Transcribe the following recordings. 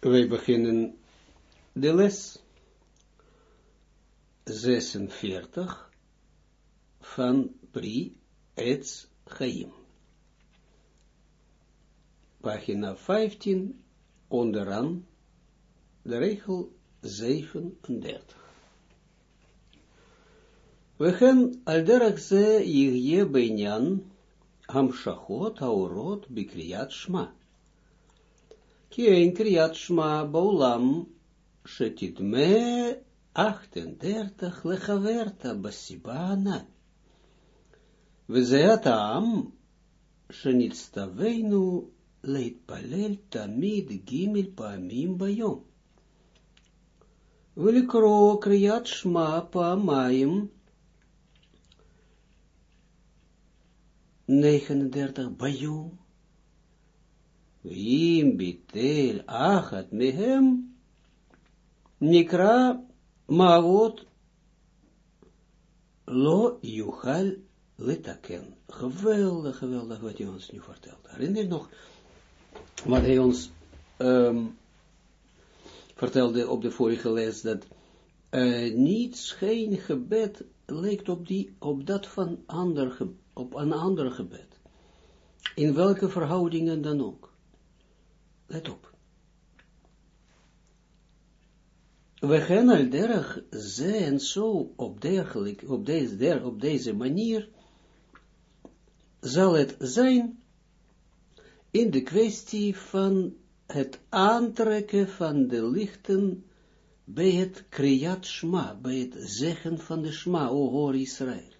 Wij beginnen de les 46 van Pri Etz Chaim. Pagina 15, onderaan de regel 37. We gaan al derach ze yihye beinyan hamshachot haorot bikriyat shma. Ki een kriyat shma baulam shetidme 38 lechaverta basibana. We zeatam shenitstaveinu להתפלל תמיד גימל פעמים ביום. ולקרוא קריאת שמע פעמיים 39 ביום. ואם ביטל אחת מהם, נקרא מערות לא יוכל לתקן. Geweldig, geweldig wat hij ons nu vertelt. Herinner je nog wat hij ons um, vertelde op de vorige les, dat uh, niets, geen gebed lijkt op, die, op dat van ander, op een ander gebed. In welke verhoudingen dan ook. Let op. We gaan al derg zijn zo op, dergelijk, op, deze, der, op deze manier zal het zijn in de kwestie van het aantrekken van de lichten bij het kriyat shma, bij het zeggen van de shma, o hoor Israël.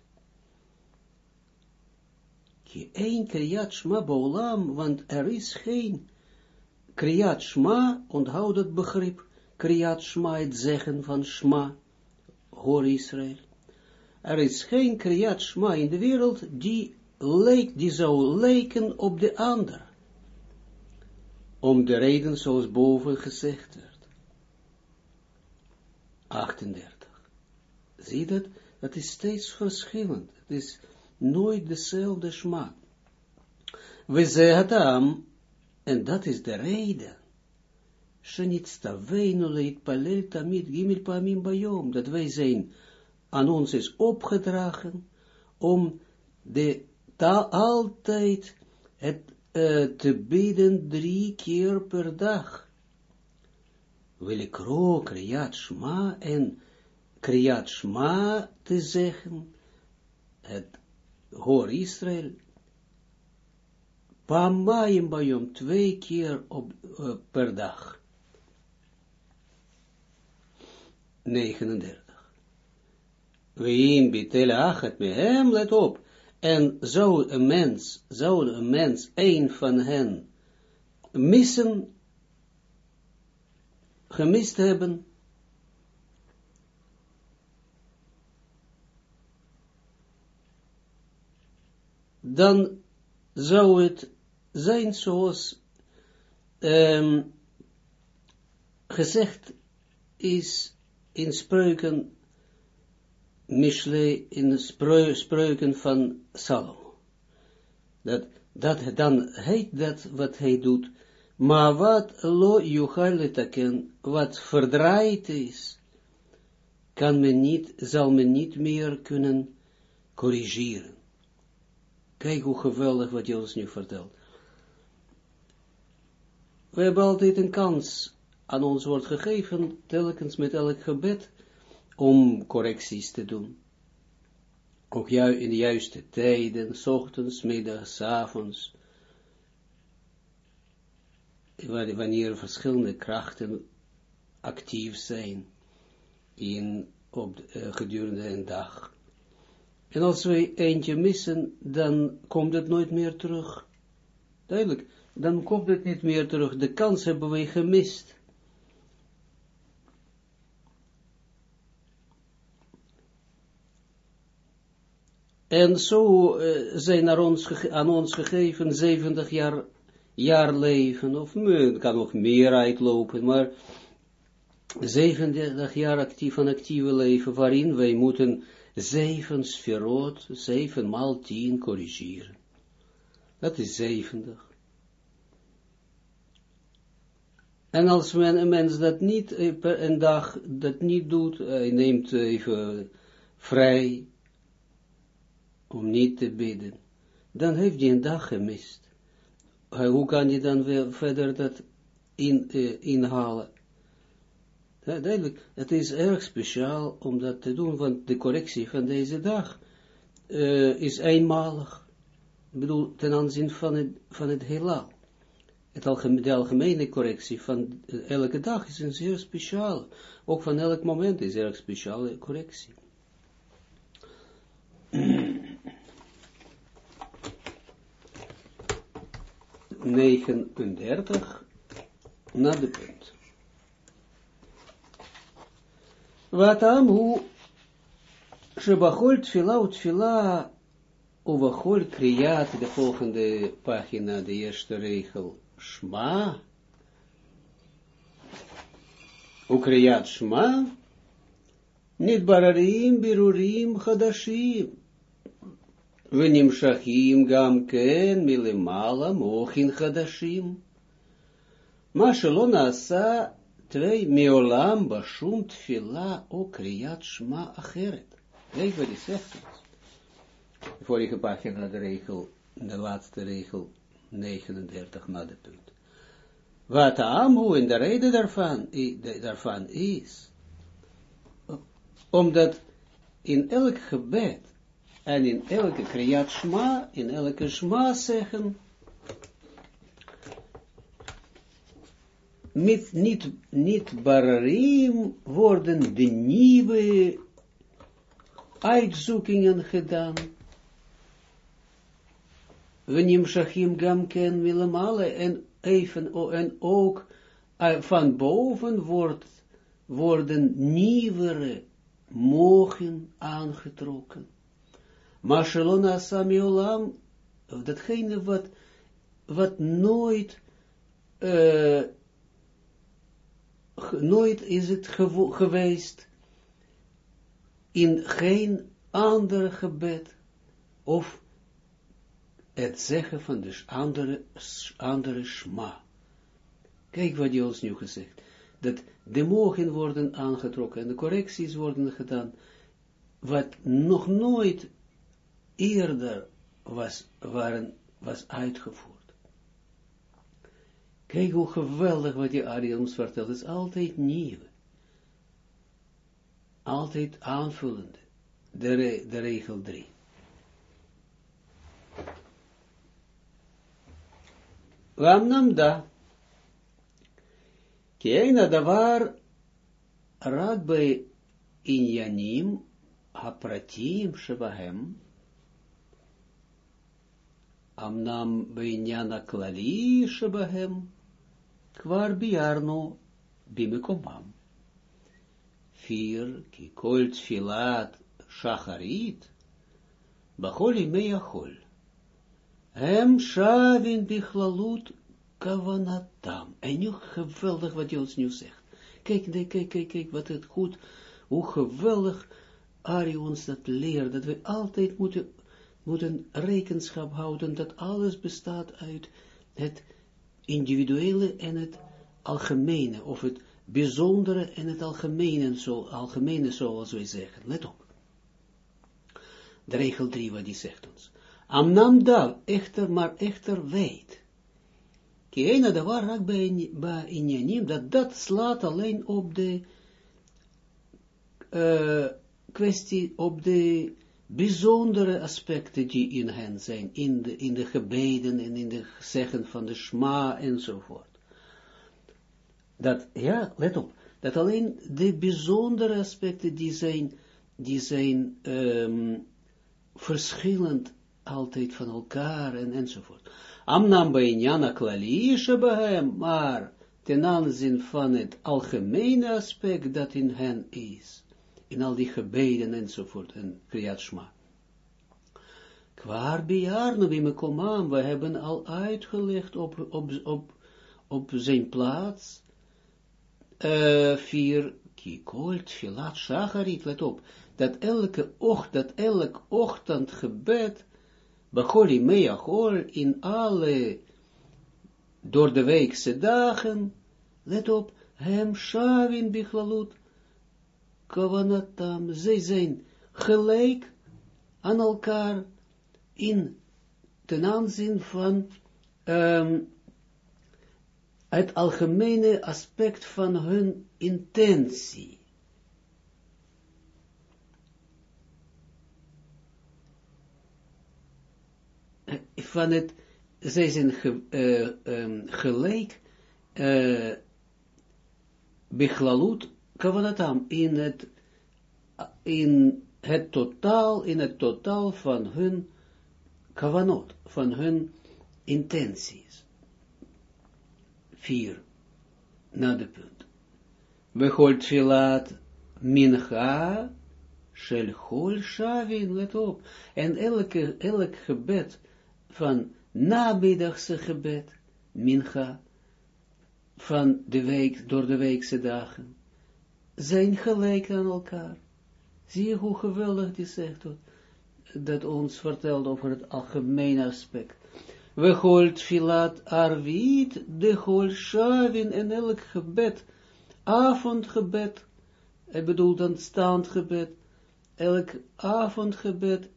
Ki een kriyat shma baulam, want er is geen kriyat shma, onthoud het begrip, kriyat shma, het zeggen van shma, hoor Israël. Er is geen kriyat shma in de wereld die, leek, die zou lijken op de ander om de reden zoals boven gezegd werd. 38. Zie dat? Dat is steeds verschillend. Het is nooit dezelfde smaak. We zeggen en dat is de reden. Dat wij zijn, aan ons is opgedragen, om de taal altijd het uh, te bidden drie keer per dag. Wil ik kriyat shma en kriyat shma te zeggen, het hoor Israël, Pamayim bayom, twee keer op, uh, per dag. 39. Weim bitel achet mehem, let op, en zou een mens, zou een mens een van hen missen, gemist hebben, dan zou het zijn zoals um, gezegd is in spreuken Mishle in spreuken van Salomo. Dat, dat, dan heet dat wat hij doet, maar wat lo yuchaletaken, wat verdraaid is, kan men niet, zal men niet meer kunnen corrigeren. Kijk hoe geweldig wat je ons nu vertelt. We hebben altijd een kans aan ons wordt gegeven, telkens met elk gebed, om correcties te doen. Ook jou in de juiste tijden, ochtends, middags, avonds, wanneer verschillende krachten actief zijn in, op, uh, gedurende een dag. En als we eentje missen, dan komt het nooit meer terug. Duidelijk, dan komt het niet meer terug. De kans hebben we gemist. En zo uh, zijn er ons aan ons gegeven 70 jaar, jaar leven, of het kan nog meer uitlopen, maar 37 jaar actief van actieve leven, waarin wij moeten zeven sferot, zeven maal tien corrigeren. Dat is 70. En als men, een mens dat niet, eh, een dag dat niet doet, hij neemt even vrij om niet te bidden, dan heeft hij een dag gemist. Hoe kan hij dan weer verder dat in, inhalen? Duidelijk, het is erg speciaal om dat te doen, want de correctie van deze dag is eenmalig. Ik bedoel, ten aanzien van het, van het heelal. Het de algemene correctie van elke dag is een zeer speciaal. Ook van elk moment is een erg speciale correctie. 39 naar de punt. Wat hu Shebachol tfila utfila Uvachol kriyat, de volgende pagina, de eerste regel, Shma, Ukriyat Shma, niet bararim, birurim, hadashim, ונמשכים גם כן מלמעלה מוחין חדשים. מה שלא נעשה twee meolam bashum tfila o kriyat shma acheret. Kijk wat hij zegt. De vorige pagina, de regel, de laatste regel, 39 na de punt. Wat amu in de reden daarvan, daarvan is, omdat in elk gebed en in elke kriyat shma, in elke shma zeggen, met niet, niet bararim worden de nieuwe uitzoekingen gedaan. Willemale en even en ook van boven wordt, worden nieuwere mogen aangetrokken. Maar Shalona Samiolam, datgene wat, wat nooit, nooit is het geweest in geen ander gebed, of het zeggen van de andere, andere schma. Kijk wat hij ons nu gezegd, dat de mogen worden aangetrokken en de correcties worden gedaan, wat nog nooit eerder was, waren, was uitgevoerd. Kijk hoe geweldig wat die Ari ons vertelt, het is altijd nieuw. Altijd aanvullend. De, de regel 3. Lamnam da. Keina davar רק בעניינים הפרטיים שבהם Amnam beinyana klali shebahem, kwar biarno bimekomam. Vier, ki kol tfilat shacharit, bacholi meyachol. Hem shavin bichlalut kavanatam. En nu geweldig wat je ons nu zegt. Kijk, kijk, kijk, kijk, wat het goed, hoe geweldig Ari ons dat leert, dat we altijd moeten moeten rekenschap houden dat alles bestaat uit het individuele en het algemene, of het bijzondere en het algemene, zo, algemene zoals wij zeggen. Let op. De regel 3 wat die zegt ons. Amnam dal, echter, maar echter weet. Kiena de waar bij inyanim, dat dat slaat alleen op de uh, kwestie, op de bijzondere aspecten die in hen zijn, in de, in de gebeden en in de zeggen van de schma enzovoort. Dat, ja, let op, dat alleen de bijzondere aspecten die zijn, die zijn um, verschillend altijd van elkaar en enzovoort. Amnam bij klali shebahem, maar ten aanzien van het algemene aspect dat in hen is in al die gebeden enzovoort, en Kriyat Shma. Kwaar me komam, we hebben al uitgelegd op, op, op, op zijn plaats, uh, vier, kikolt, filat, shacharit, let op, dat elke ocht, dat elk ochtendgebed, Bacholi meachol, in alle door de weekse dagen, let op, hem shavin bichlalut, kavanatam, zij zijn gelijk aan elkaar in ten aanzien van um, het algemene aspect van hun intentie. Van het, zij zijn uh, um, gelijk, uh, bechlalut kavanatam, in het, in het totaal, in het totaal van hun kavanot, van hun intenties. Vier, na de punt. Bechol mincha shel chol shavin, let op. En elke, elk gebed van namiddagse gebed, mincha, van de week, door de weekse dagen, zijn gelijk aan elkaar. Zie je hoe geweldig die zegt dat, ons vertelt over het algemene aspect. We holt filat arvit, de hol shavin en elk gebed, avondgebed, ik bedoel dan staand gebed, elk avondgebed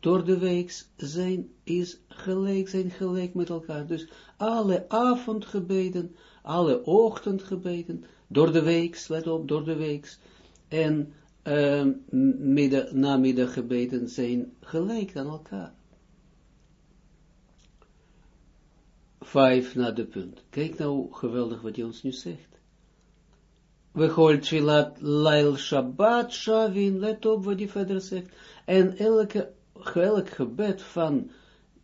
door de week zijn, is gelijk, zijn gelijk met elkaar. Dus alle avondgebeden, alle ochtendgebeden, door de week, let op, door de week, en uh, middag, namiddaggebeden zijn gelijk aan elkaar. Vijf naar de punt. Kijk nou geweldig wat hij ons nu zegt. We gooien twilat lail shabbat shavin, let op wat hij verder zegt. En elke, Elk gebed van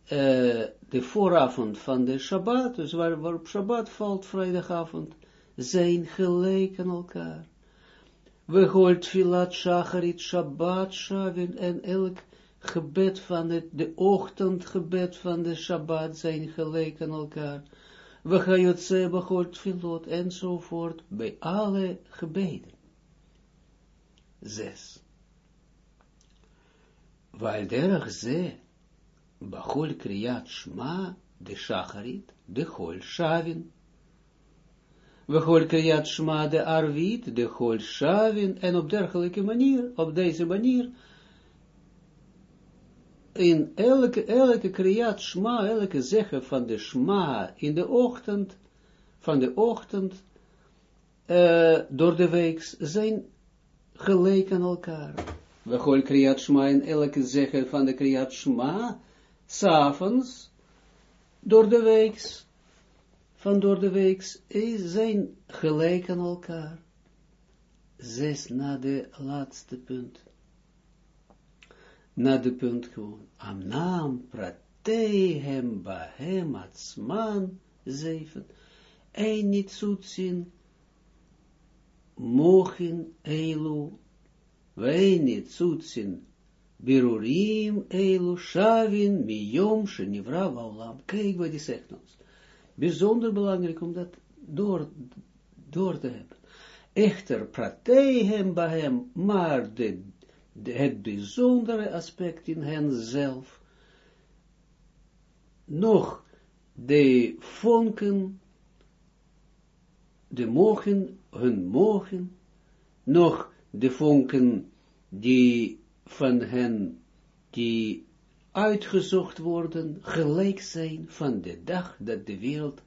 eh, de vooravond van de Shabbat, dus waar, waarop Shabbat valt, vrijdagavond, zijn gelijk aan elkaar. We gooit filat shacharit Shabbat shavin en elk gebed van het, de ochtendgebed van de Shabbat zijn gelijk aan elkaar. We gaan jotze behoort filot enzovoort bij alle gebeden. Zes. Waal derg ze, bachol kriyat shma, de shacharit, de Hol shavin. Bachol kriyat shma, de arvit, de Hol shavin. En op dergelijke manier, op deze manier, in elke, elke shma, elke van de shma in de ochtend, van de ochtend, door de week, zijn gelijk aan elkaar. We gooien kriyat in elke zeggen van de kriyat shma, s'avonds, door de week, van door de week, zijn gelijk aan elkaar. Zes na de laatste punt naar de punt gewoon. Amnam pratehem bahem atzman zeven. Een niet zoetzin. Mochin eilu. Niet zoetzin. Birurim eilu shavin miyom shenivra vaulam. Kijk wat die zegt ons. Bijzonder belangrijk om dat door, door te hebben. Echter, pratehem bahem, maar de het bijzondere aspect in hen zelf, nog de vonken, de mogen, hun mogen, nog de vonken die van hen, die uitgezocht worden, gelijk zijn van de dag dat de wereld,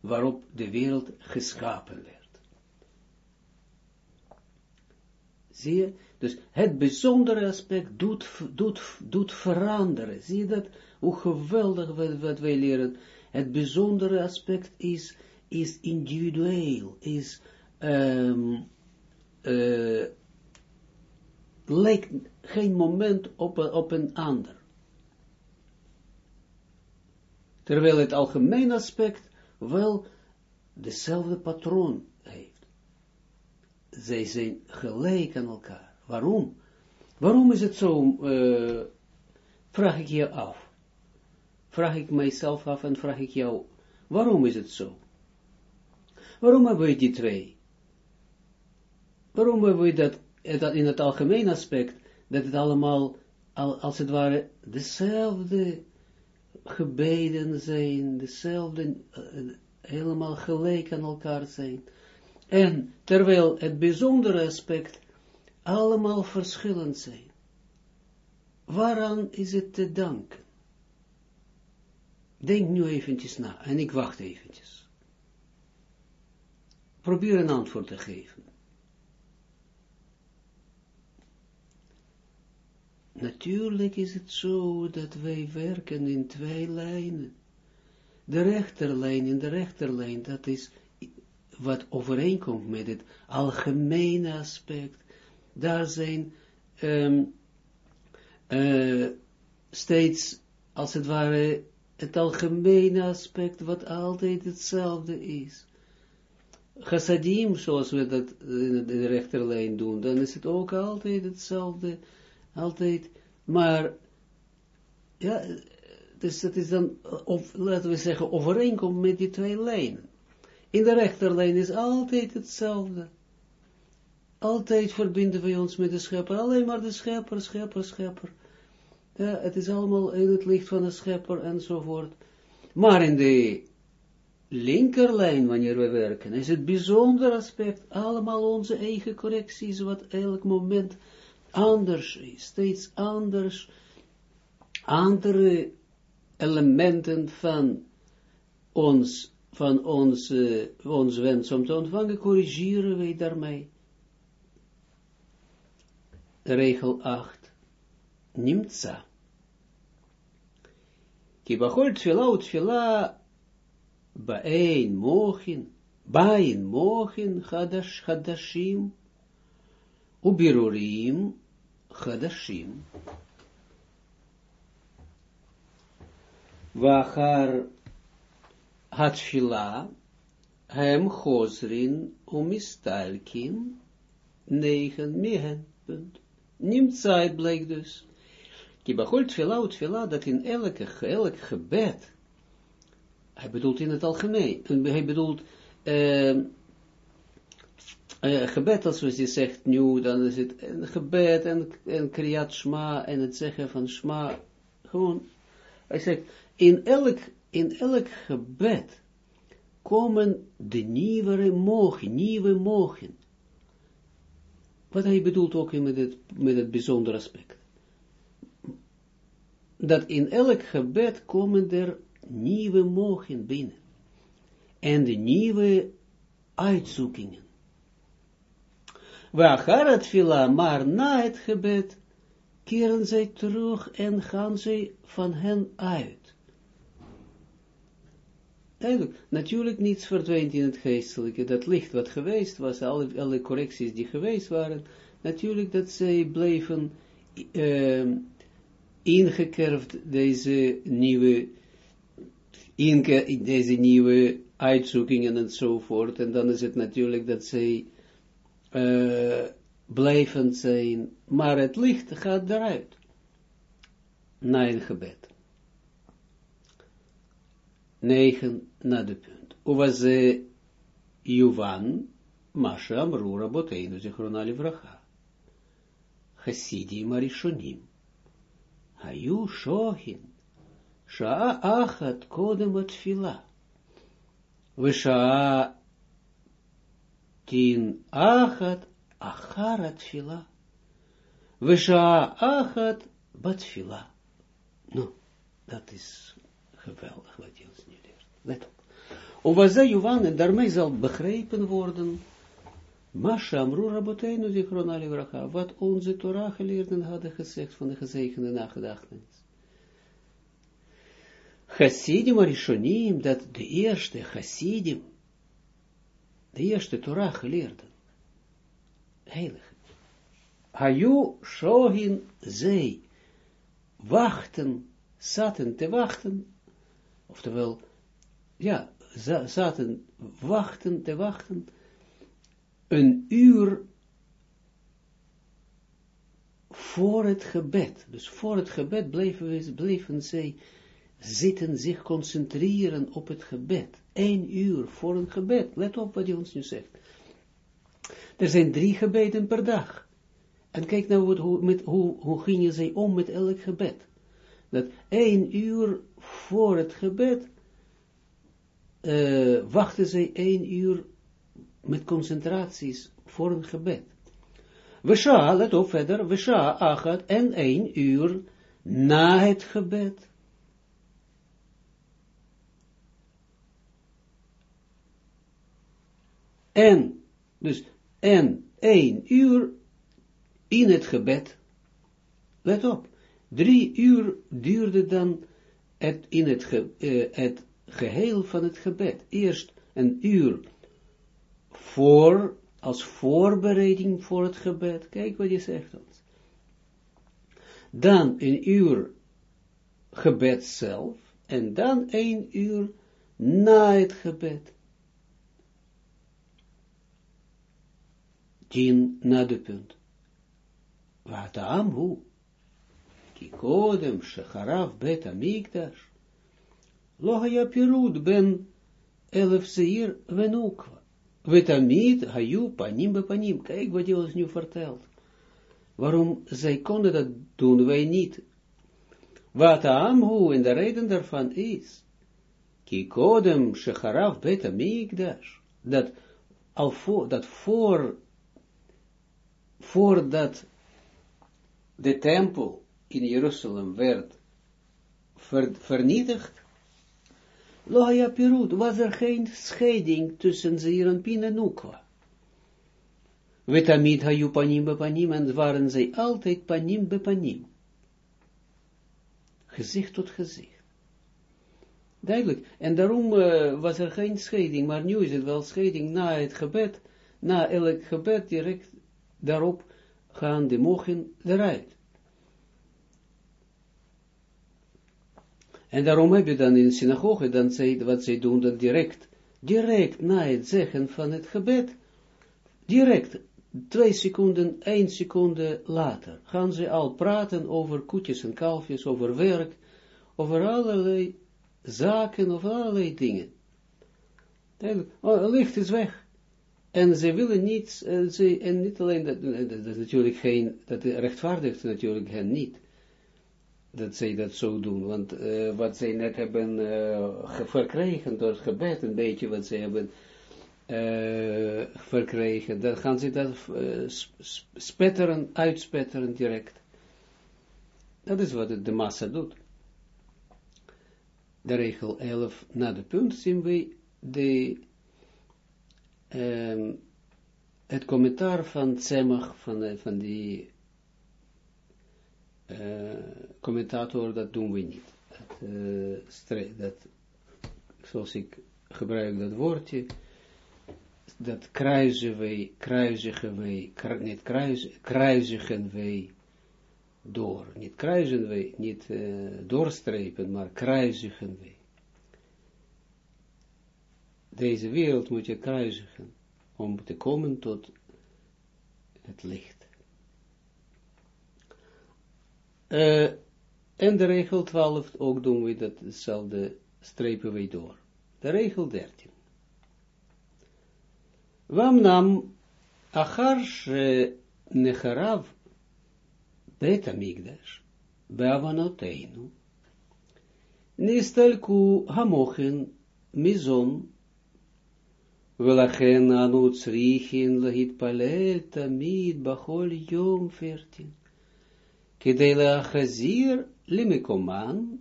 waarop de wereld geschapen werd. Zie je? Dus het bijzondere aspect doet, doet, doet veranderen. Zie je dat? Hoe geweldig wat, wij leren. Het bijzondere aspect is, is individueel, is um, uh, lijkt geen moment op, op een ander. Terwijl het algemeen aspect wel dezelfde patroon heeft. Zij zijn gelijk aan elkaar. Waarom? Waarom is het zo, uh, vraag ik je af. Vraag ik mijzelf af en vraag ik jou, waarom is het zo? Waarom hebben we die twee? Waarom hebben we dat, dat in het algemeen aspect, dat het allemaal, als het ware, dezelfde gebeden zijn, dezelfde, uh, helemaal gelijk aan elkaar zijn. En terwijl het bijzondere aspect allemaal verschillend zijn. Waaraan is het te danken? Denk nu eventjes na en ik wacht eventjes. Probeer een antwoord te geven. Natuurlijk is het zo dat wij werken in twee lijnen. De rechterlijn in de rechterlijn, dat is wat overeenkomt met het algemene aspect. Daar zijn um, uh, steeds, als het ware, het algemene aspect wat altijd hetzelfde is. Chassadim, zoals we dat in de rechterlijn doen, dan is het ook altijd hetzelfde, altijd, maar, ja, dus dat is dan, of, laten we zeggen, overeenkomt met die twee lijnen. In de rechterlijn is altijd hetzelfde. Altijd verbinden we ons met de schepper, alleen maar de schepper, schepper, schepper. Ja, het is allemaal in het licht van de schepper enzovoort. Maar in de linkerlijn, wanneer we werken, is het bijzonder aspect, allemaal onze eigen correcties, wat elk moment anders steeds anders, andere elementen van ons, van ons, uh, ons wens om te ontvangen, corrigeren wij daarmee. Regel 8. Nimtza. Kibachol tfila utfila bain mochin, bain mochin chadash, chadashim, ubirurim chadashim. Wachar hatfila hem chosrin umistalkin negen mihen. Punt. Nimtzait blijkt dus. Kibachol tfila utfila, dat in elke, elk gebed, hij bedoelt in het algemeen, hij bedoelt, uh, uh, gebed, als we zegt nu, dan is het een gebed en, en kriyat en het zeggen van shma, gewoon, hij zegt, in elk, in elk gebed komen de nieuwe mogen, nieuwe mogen. Wat hij bedoelt ook met het, met het bijzondere aspect. Dat in elk gebed komen er nieuwe mogen binnen. En de nieuwe uitzoekingen. Waar het villa, maar na het gebed, keren zij terug en gaan zij van hen uit. Duidelijk, natuurlijk niets verdwijnt in het geestelijke, dat licht wat geweest was, alle, alle correcties die geweest waren, natuurlijk dat zij bleven uh, ingekerfd, deze nieuwe, inke, deze nieuwe uitzoekingen enzovoort, en dan is het natuurlijk dat zij uh, blijvend zijn, maar het licht gaat eruit, na een gebed. 9 na de punt. Uwaze Yuvan, Masha Amru Raboteinu Zichrona Livracha. Hasidim Arishonim. Hayu Shohin. Achat Kodem Atfila. Visha'a Tin Achat Achar Atfila. Visha'a Achat Batfila. Nou, dat is geweldig wat je ons nu leert. Let op. Owaza Juvan, en daarmee zal begrepen worden, Masha Amru Rabbeinu Zichron Livracha, wat onze Torah geleerden hadden gezegd van de gezegende nagedachtenis. Hasidim Arishonim, dat de eerste Hasidim, de eerste Torah geleerden, heilig. Hayu Shohin zij wachten, zaten te wachten, oftewel, ja, zaten wachten, te wachten, een uur voor het gebed. Dus voor het gebed bleven, bleven zij zitten, zich concentreren op het gebed. Eén uur voor een gebed. Let op wat hij ons nu zegt. Er zijn drie gebeden per dag. En kijk nou hoe, met, hoe, hoe gingen zij om met elk gebed. Dat één uur voor het gebed uh, wachten zij één uur met concentraties voor een gebed. We sha, let op verder, we sha achat en één uur na het gebed. En, dus, en één uur in het gebed. Let op, drie uur duurde dan het, in het, ge, uh, het geheel van het gebed. Eerst een uur voor, als voorbereiding voor het gebed. Kijk wat je zegt ons. Dan een uur gebed zelf. En dan een uur na het gebed. tien na de punt. Wat? Kikodem, shecharaf, bet amigdash. לא היה ben בין Venukwa, זעיר haju, ותמיד bepanim, פנים בפנים. Kijk wat Joost nu vertelt. Waarom zij konden dat doen, wij niet. Wat amhu en de reden daarvan is. Kikodem scheharaf beta migdash. Dat, al dat voor voordat de tempel in Jeruzalem werd ver, vernietigd, Loja Pirut, was er geen scheiding tussen Zeir en Nukwa. Wetamid hayu panim bepanim, en waren zij altijd panim bepanim. Gezicht tot gezicht. Duidelijk. En daarom uh, was er geen scheiding, maar nu is het wel scheiding na het gebed, na elk gebed direct daarop gaan de mogen eruit. En daarom heb je dan in de synagoge, dan zei, wat zij doen, dan direct, direct na het zeggen van het gebed, direct, twee seconden, één seconde later, gaan ze al praten over koetjes en kalfjes, over werk, over allerlei zaken, over allerlei dingen. Oh, licht is weg. En ze willen niet, en, eh, ze, en niet alleen dat, dat, dat natuurlijk geen, dat rechtvaardigt natuurlijk hen niet dat zij dat zo doen, want uh, wat zij net hebben verkregen door het gebed, een beetje wat zij hebben verkregen, dan gaan ze dat spetteren, uitspetteren direct. Dat is wat de massa doet. De regel 11, na de punt zien we de, um, het commentaar van Tzemach, van, van die uh, commentator, dat doen we niet. Dat, uh, dat, zoals ik gebruik dat woordje, dat kruisen wij, kruisigen kru, niet kruis, kruisigen wij door. Niet kruisen wij, niet uh, doorstrepen, maar kruisigen wij. Deze wereld moet je kruisigen, om te komen tot het licht. Uh, en de regel 12, ook doen we dat hetzelfde, strepen we door. De regel 13. Wamnam achar she necharav bet amigdash beavanoteinu nistalku hamochen mizon Velachen anu tsrichin lahit palel tamid bachol yom 14. Kedei leachazir limikoman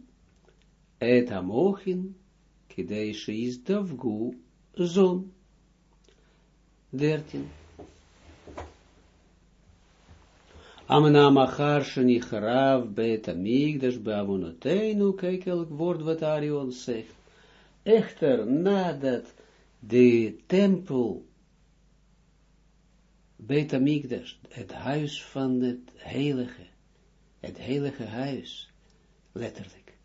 et amochin kedei sheiz davgu zon. 13. Amna machar shenicharav bet amigdash beavonoteinu, kijk elk woord wat Arion zegt. Echter, nadat de tempel amigdash, het huis van het heilige, het heilige huis, letterlijk.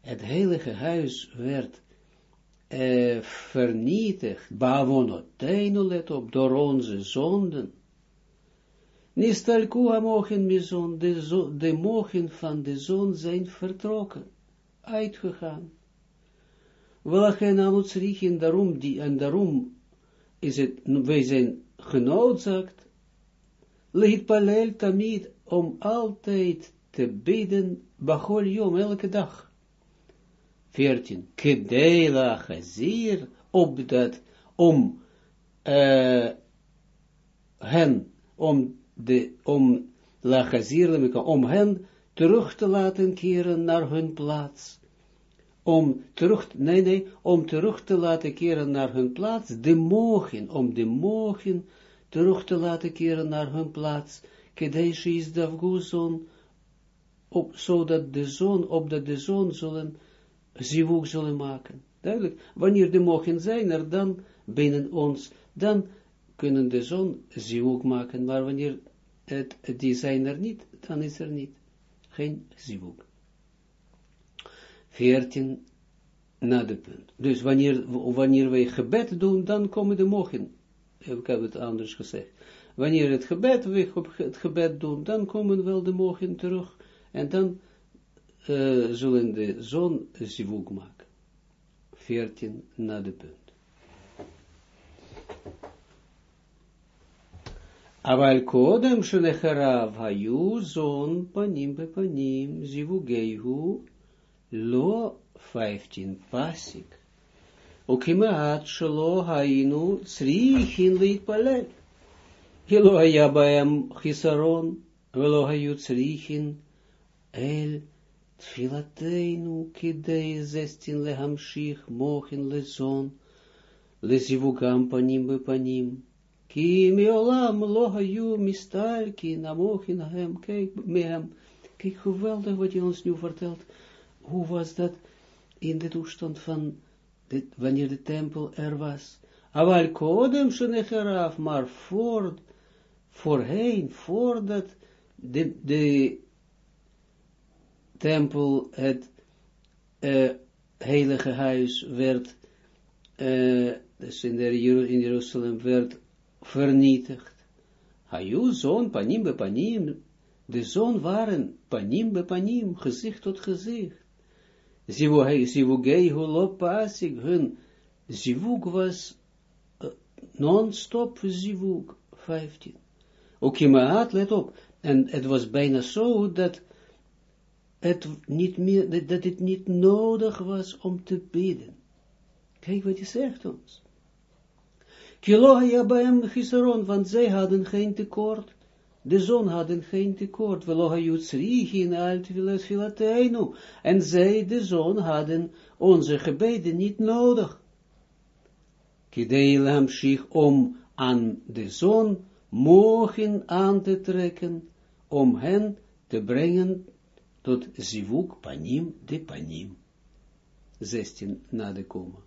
Het heilige huis werd uh, vernietigd, bavonoteinu, let op, door onze zonden. Nistalkua mogen mizon, de, zo, de mogen van de zon zijn vertrokken, uitgegaan. Welke namutsrichen, daarom, die, en daarom is het, wij zijn genoodzaakt, leed palel tamid, om altijd te bidden, bachol yom, elke dag. 14. Kedela chazir, opdat, om hen, om, de, om, om hen terug te laten keren naar hun plaats. Om terug, nee, nee, om terug te laten keren naar hun plaats, de mogen, om de mogen terug te laten keren naar hun plaats, Kedeshi is Davguzon, op, zodat de zon, opdat de zon zullen, zivuk zullen maken. Duidelijk, wanneer de mogen zijn er dan binnen ons, dan kunnen de zon zivuk maken, maar wanneer het, die zijn er niet, dan is er niet, geen zivuk. 14 na de punt. Dus wanneer, wanneer wij gebed doen, dan komen de mogen. Ik heb het anders gezegd. Wanneer het gebed, we het gebed doen, dan komen wel de mogen terug. En dan uh, zullen de zon zivuk maken. 14 na de punt. אבל קודם שנחרב היו זון פנים בפנים, זיווגהו לא 15 פסיק. וכמעט שלא היינו צריכים להתפלל. כי לא היה בהם חיסרון, ולא היו צריכים אל תפילתנו כדי זסטין להמשיך מוכן לזון, לזיווגם פנים בפנים. כי מעולם לא היו מסתלקין המוכן hem, kijk, מהם. Kijk, geweldig wat je ons nu vertelt. Hoe was dat in de toestand van dit, wanneer de tempel er was? Aval kodem shenecheraf, maar voor, voorheen, voordat de, de tempel, het uh, heilige huis werd, uh, dus in, in Jeruzalem werd vernietigd. Hayu zon panim be panim, de zon waren panim be panim, gezicht tot gezicht. Zivugei hulop pasig, hun zivug was non-stop zivug, 15. Okimaat, let op, en het was bijna zo dat het niet meer, dat het niet nodig was om te bidden. Kijk wat hij zegt ons. Kiloha hem giseron, want zij hadden geen tekort. De zon hadden geen tekort. Veloha jutsrichin alt filateinu. En zij, de zon, hadden onze gebeden niet nodig. Kidei zich om aan de zon mogen aan te trekken, om hen te brengen tot zivuk panim de panim. 16 na de koma.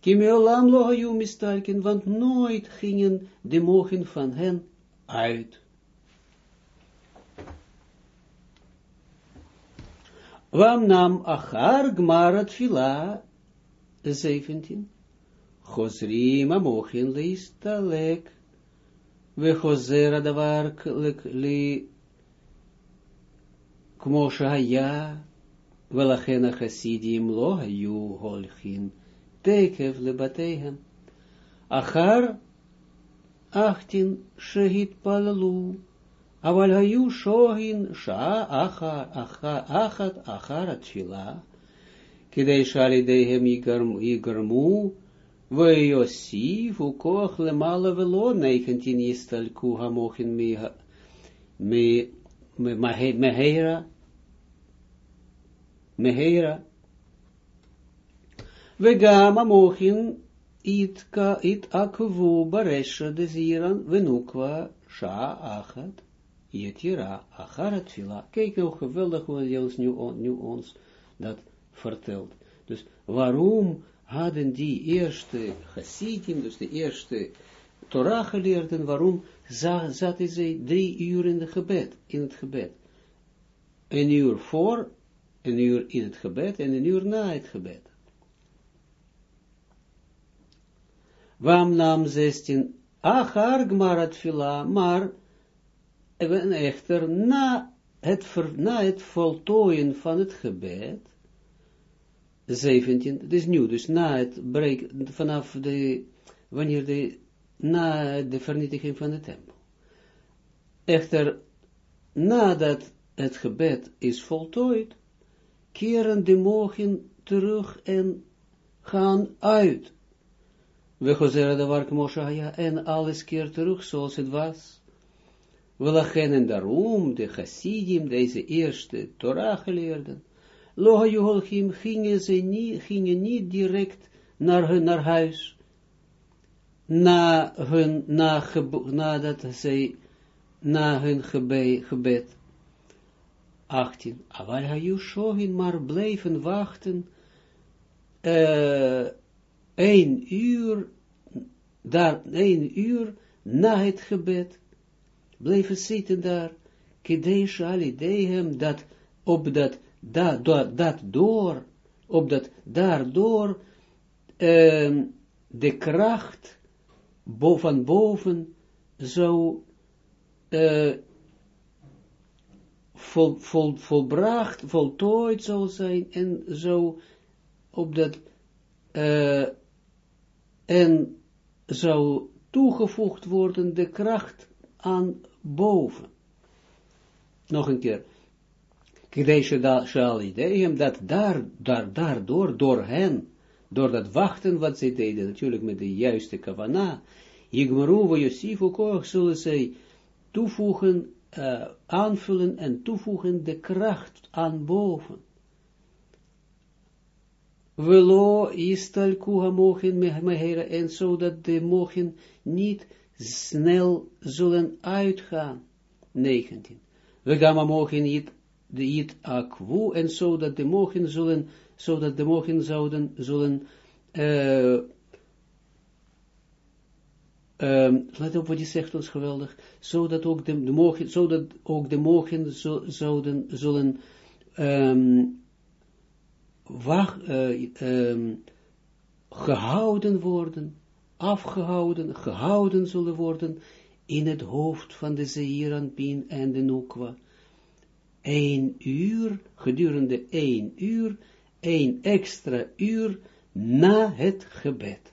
Kimeolam lo hayu mistalken, want nooit gingen de mogen van hen uit. Wam nam achar gmarat fila, 17. Chosrim amochin leistalek, we choser adavar li כמו שהיה, ולכן החסידים לא היו הולכים תקף לבתיהם. אחר אחתין שהתפללו, אבל היו שוהין שעה אחת אחר התפילה, כדי שעל ידיהם יגרמו ויוסיפו כוח למעלה ולא ניכנתין יסתלקו המוחין מהרה Meheira. Vegam amochin it ka it akvu baresha de yetira acharat fila. Kijk nou geweldig hoe hij ons nu, nu ons dat vertelt. Dus waarom hadden die eerste Hasidim, dus de eerste Torah geleerden, waarom zaten zij drie uur in, de gebed, in het gebed? Een uur voor een uur in het gebed en een uur na het gebed. Wam nam 16, achar gmarat fila, maar even echter na het, na het voltooien van het gebed, 17, het is nieuw, dus na het breek, vanaf de, wanneer de, na de vernietiging van de tempel. Echter, nadat het gebed is voltooid, keren de mogen terug en gaan uit. we gozeren de wark en alles keert terug zoals het was. We lachen en daarom de Hasidim, deze eerste Torah geleerden, Loha Joholchim gingen ze niet, gingen niet direct naar hun naar huis, na hun, na, nadat na hun gebed. 18. Aval hayu shogin, maar blijven wachten, uh, een uur, daar, een uur na het gebed, blijven zitten daar, kedesh alidehem, dat, op dat, dat, dat, dat door, op dat, daardoor, uh, de kracht van boven zou uh, vol, vol, volbracht, voltooid zal zijn en zo op dat uh, en zou toegevoegd worden de kracht aan boven. Nog een keer. Dat daar, daar, daardoor, door hen, door dat wachten wat zij deden, natuurlijk met de juiste kavana, Yigmaru Yosifu Koch zullen zij toevoegen, uh, aanvullen en toevoegen de kracht aan boven. Velo istalku mogen mehera en zodat de mogen niet snel zullen uitgaan. 19. We gaan mogen niet de it akwu en zodat de mogen zullen, zodat de mogen zouden, zullen, uh, let op wat hij zegt ons geweldig, zodat ook de, de mogen, zodat ook de mogen zo, zouden, zullen, um, wacht, uh, um, gehouden worden, afgehouden, gehouden zullen worden in het hoofd van de Zeeranpien en de Nukwa. Een uur, gedurende één uur, één extra uur na het gebed.